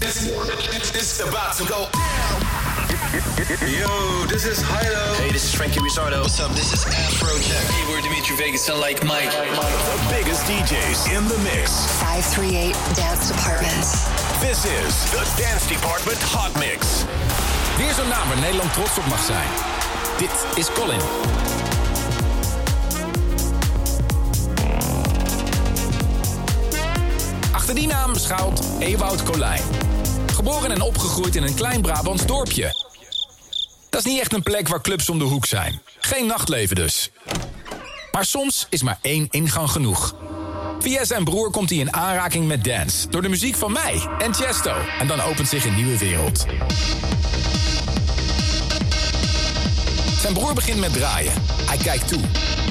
It's about to go down. Yo, this is Hilo. Hey, this is Frankie Rizzardo. What's up? This is Afrojack. Hey, we're Dimitri Vegas and like Mike. The biggest DJs in the mix. 538 Dance Department. This is the Dance Department Hot Mix. Weer zo'n naam waar Nederland trots op mag zijn. Dit is Colin. Achter die naam schuilt Ewout Colijn. Geboren en opgegroeid in een klein Brabants dorpje. Dat is niet echt een plek waar clubs om de hoek zijn. Geen nachtleven dus. Maar soms is maar één ingang genoeg. Via zijn broer komt hij in aanraking met dance. Door de muziek van mij en Chesto. En dan opent zich een nieuwe wereld. Zijn broer begint met draaien. Hij kijkt toe.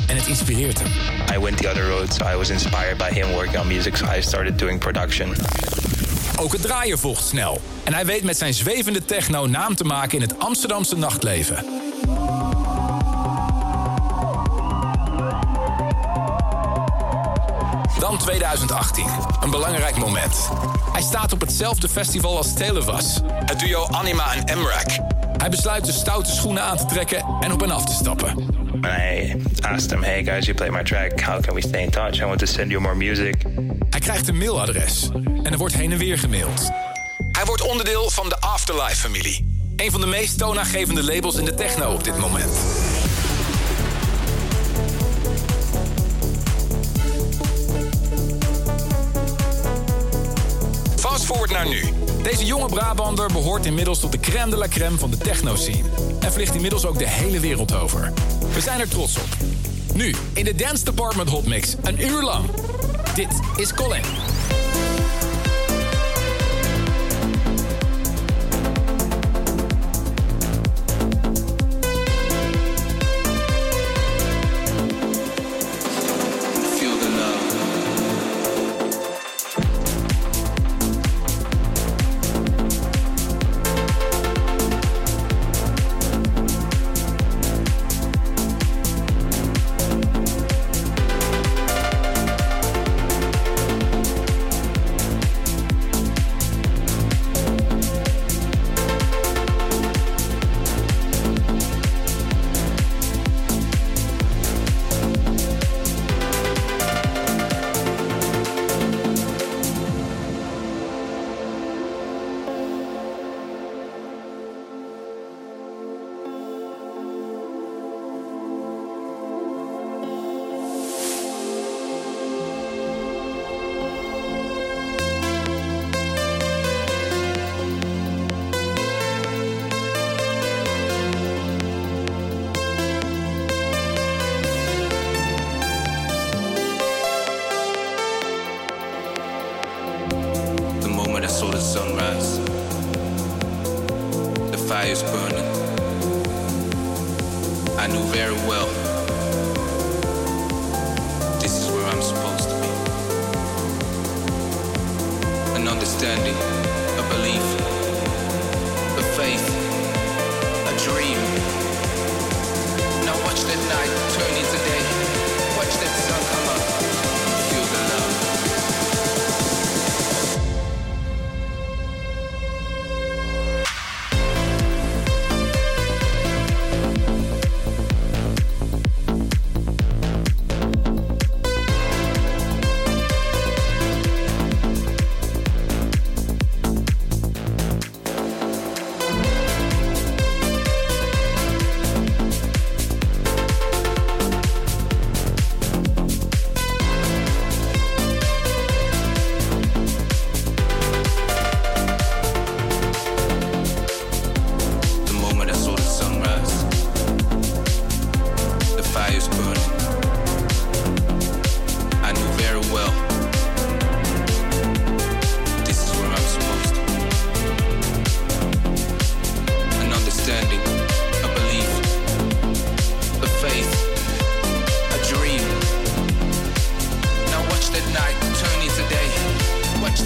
En het inspireert hem. I went the other road, so I was inspired by him working on music, so I started doing production. Ook het draaien volgt snel. En hij weet met zijn zwevende techno naam te maken in het Amsterdamse nachtleven. Dan 2018. Een belangrijk moment. Hij staat op hetzelfde festival als Televas. Het duo Anima en Emrak. Hij besluit de stoute schoenen aan te trekken en op hen af te stappen. I asked him, hey guys, you play my track. How can we stay in touch? I want to send you more music. Hij krijgt een mailadres en er wordt heen en weer gemaild. Hij wordt onderdeel van de Afterlife-familie. Een van de meest toonaangevende labels in de techno op dit moment. Fast forward naar nu. Deze jonge Brabander behoort inmiddels tot de crème de la crème van de techno-scene. En vliegt inmiddels ook de hele wereld over. We zijn er trots op. Nu, in de Dance Department Hotmix, een uur lang. Dit is Colin.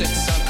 It's.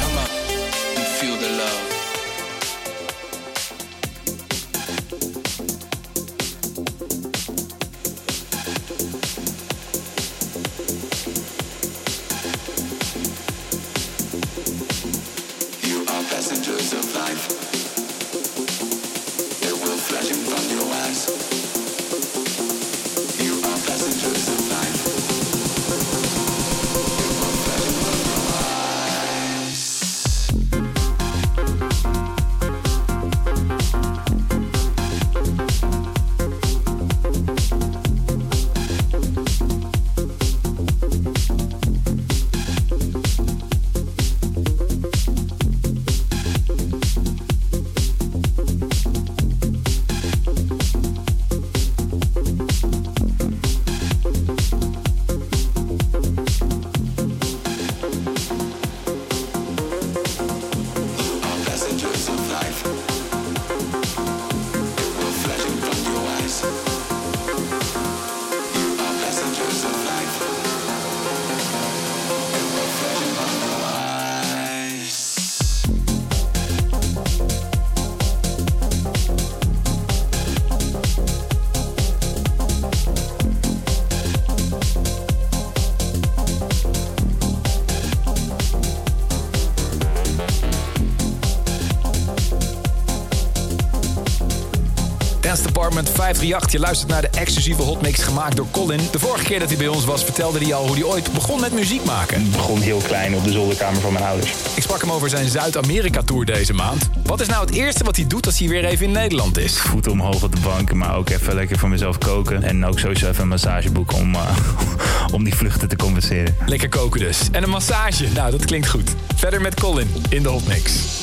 Department 538. Je luistert naar de exclusieve hotmix gemaakt door Colin. De vorige keer dat hij bij ons was, vertelde hij al hoe hij ooit begon met muziek maken. Ik begon heel klein op de zolderkamer van mijn ouders. Ik sprak hem over zijn Zuid-Amerika-tour deze maand. Wat is nou het eerste wat hij doet als hij weer even in Nederland is? Voeten omhoog op de bank, maar ook even lekker voor mezelf koken. En ook sowieso even een massage boeken om, uh, om die vluchten te compenseren. Lekker koken dus. En een massage. Nou, dat klinkt goed. Verder met Colin in de hotmix.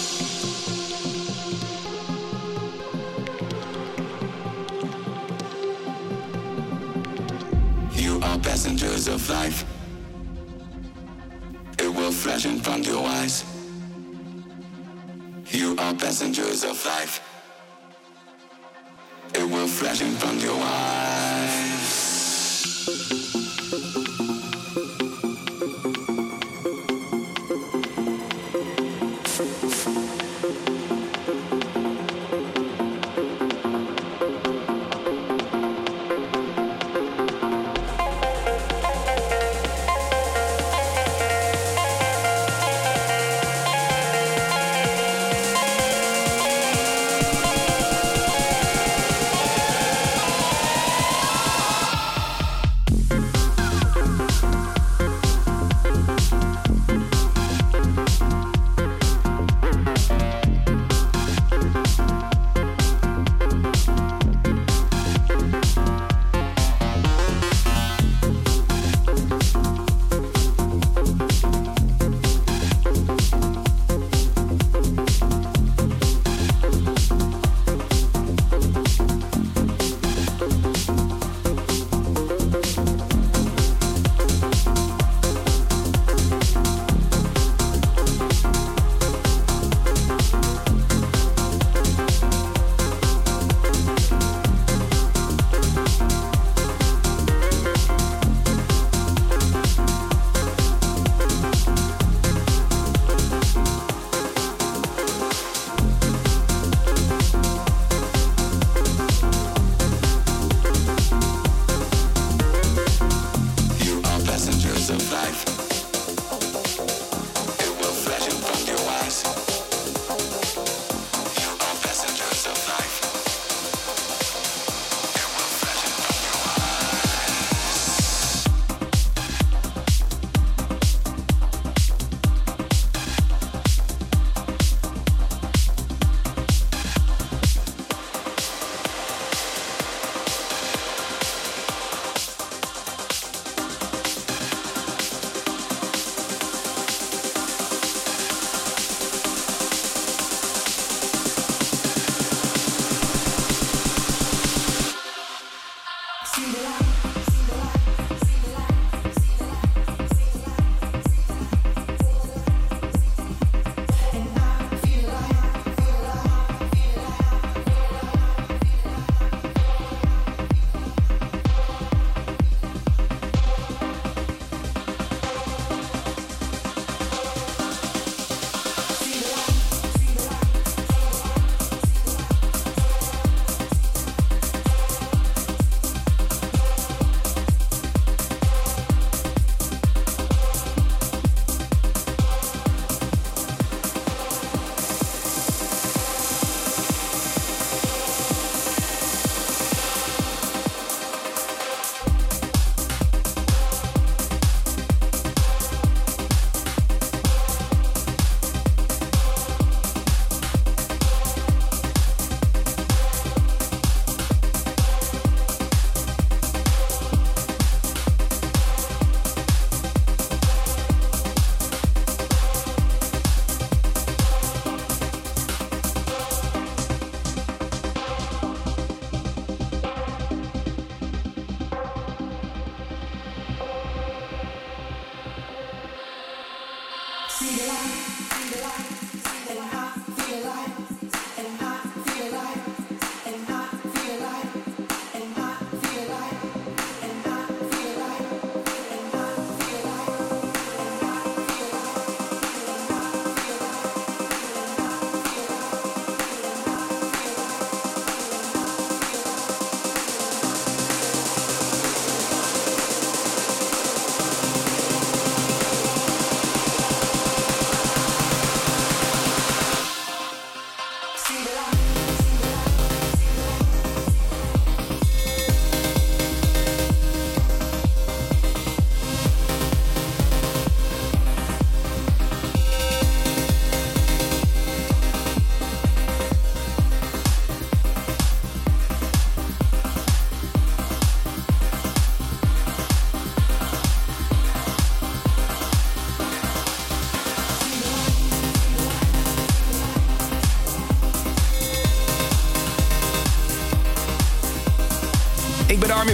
Of life. It will flash in front of your eyes.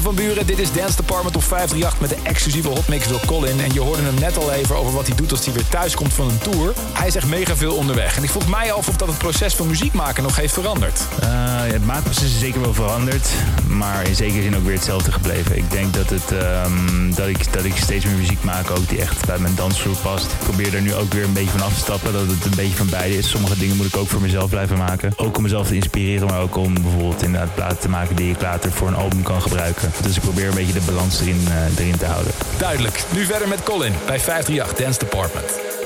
Van. Dit is Dance Department op 538 met de exclusieve hotmix door Colin. En je hoorde hem net al even over wat hij doet als hij weer thuis komt van een tour. Hij is echt mega veel onderweg. En ik vroeg mij af of dat het proces van muziek maken nog heeft veranderd. Uh, het maakproces is zeker wel veranderd, maar in zekere zin ook weer hetzelfde gebleven. Ik denk dat, het, um, dat, ik, dat ik steeds meer muziek maak ook die echt bij mijn dansvloer past. Ik probeer er nu ook weer een beetje van af te stappen, dat het een beetje van beide is. Sommige dingen moet ik ook voor mezelf blijven maken. Ook om mezelf te inspireren, maar ook om bijvoorbeeld inderdaad platen te maken die ik later voor een album kan gebruiken. Dus ik probeer een beetje de balans erin, uh, erin te houden. Duidelijk. Nu verder met Colin bij 538 Dance Department.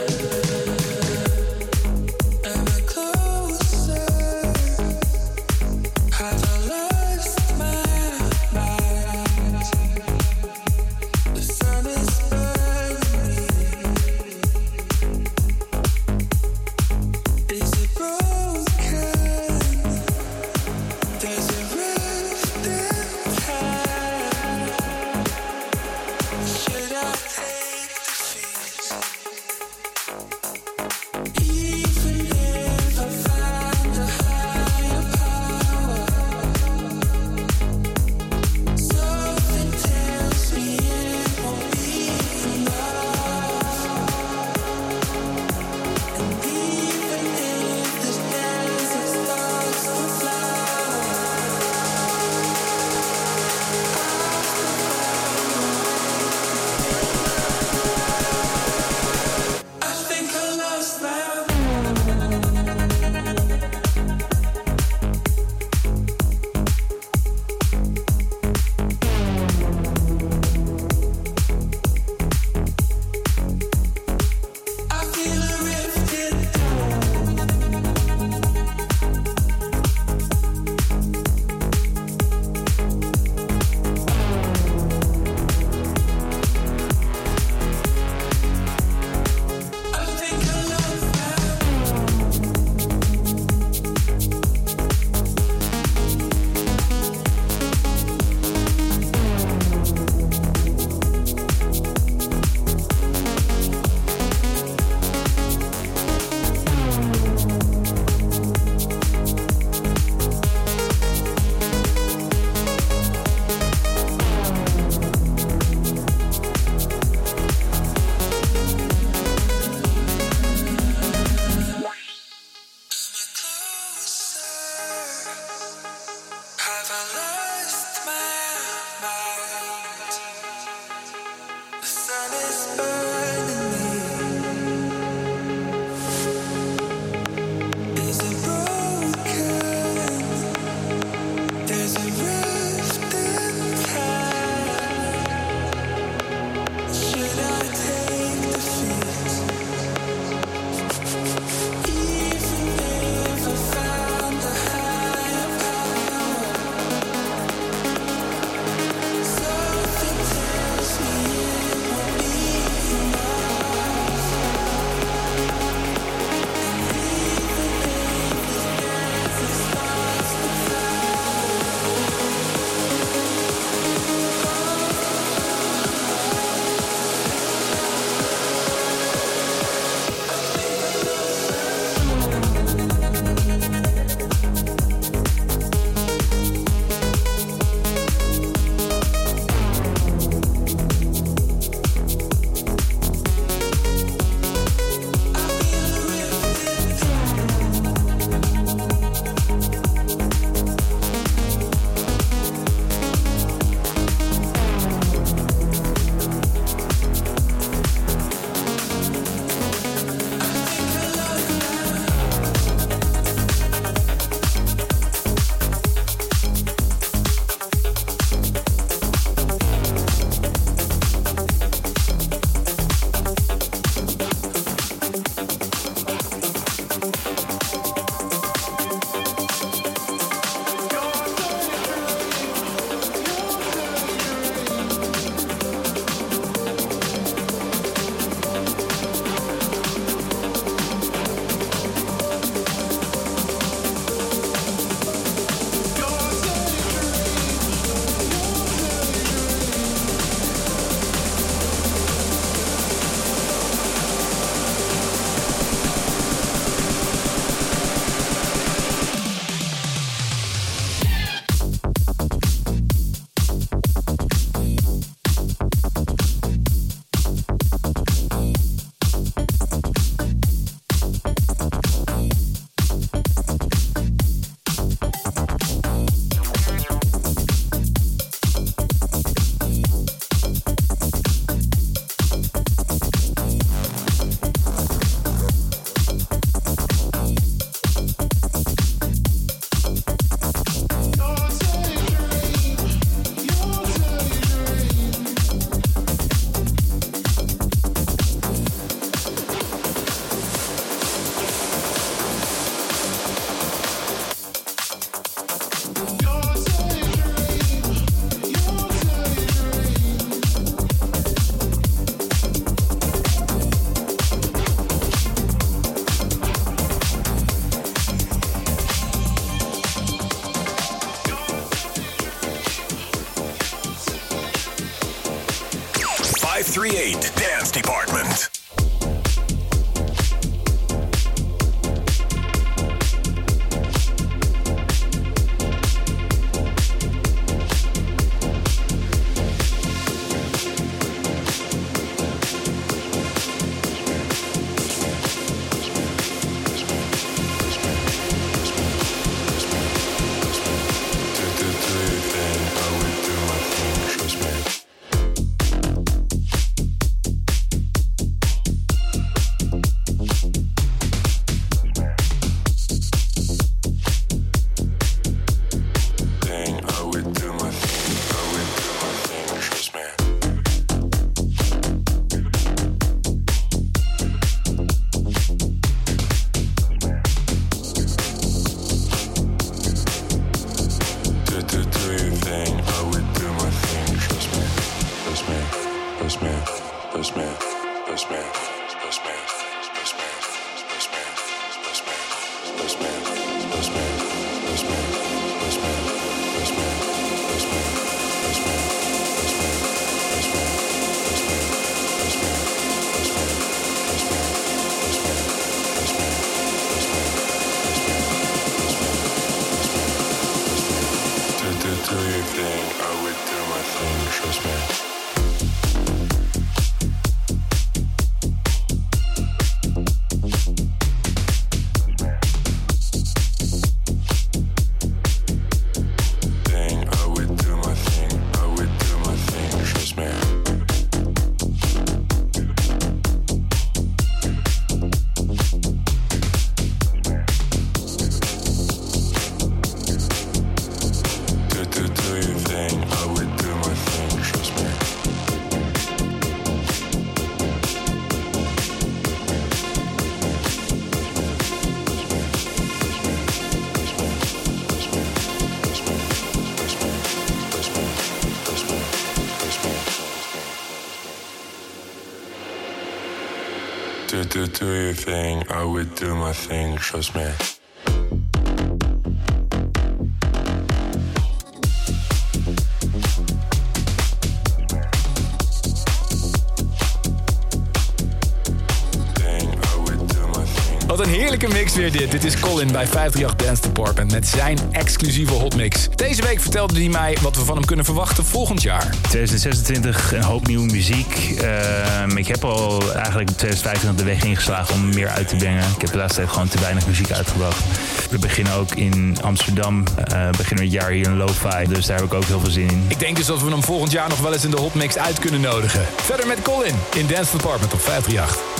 Do, do, do your thing, I would do my thing, trust me. Heerlijke mix weer dit. Dit is Colin bij 538 Dance Department met zijn exclusieve hotmix. Deze week vertelde hij mij wat we van hem kunnen verwachten volgend jaar. 2026 een hoop nieuwe muziek. Ehm, ik heb al eigenlijk 2025 de weg ingeslagen om meer uit te brengen. Ik heb de laatste tijd gewoon te weinig muziek uitgebracht. We beginnen ook in Amsterdam. eh beginnen we het jaar hier in Lo-Fi. Dus daar heb ik ook heel veel zin in. Ik denk dus dat we hem volgend jaar nog wel eens in de hotmix uit kunnen nodigen. Verder met Colin in Dance Department op 538.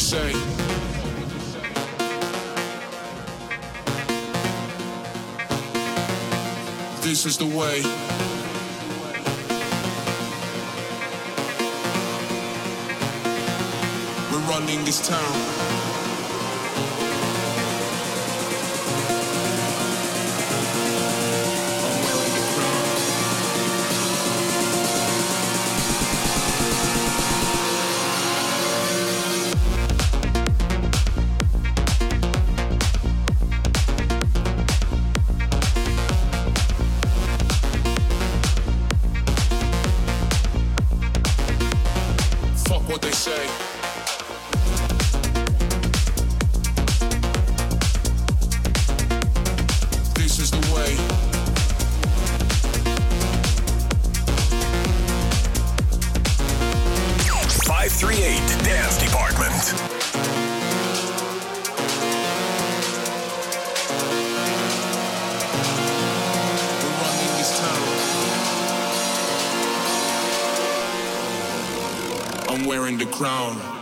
say. This is the way. We're running this town. 1038 Dance Department. I'm wearing the crown.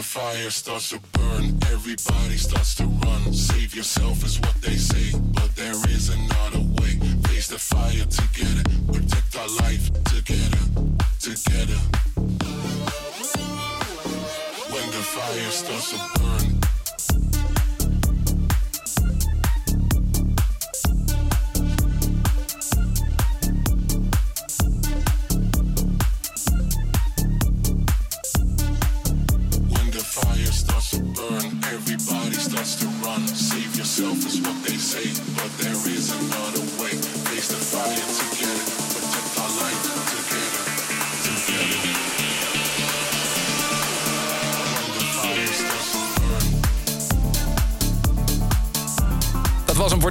The fire starts to burn, everybody starts to run. Save yourself is what they say, but there is another way. Face the fire together, protect our life together, together. When the fire starts to burn,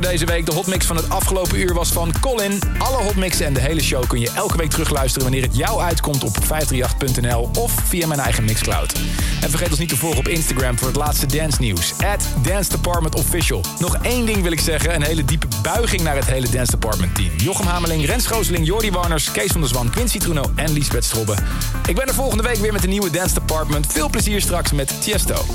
deze week. De hotmix van het afgelopen uur was van Colin. Alle hotmixen en de hele show kun je elke week terugluisteren... wanneer het jou uitkomt op 538.nl of via mijn eigen Mixcloud. En vergeet ons niet te volgen op Instagram voor het laatste dance nieuws. At Dance Department Official. Nog één ding wil ik zeggen. Een hele diepe buiging naar het hele Dance Department team. Jochem Hameling, Rens Gooseling, Jordi Warners, Kees van der Zwan, Quincy Truno en Liesbeth Strobbe. Ik ben er volgende week weer met een nieuwe Dance Department. Veel plezier straks met Tiesto.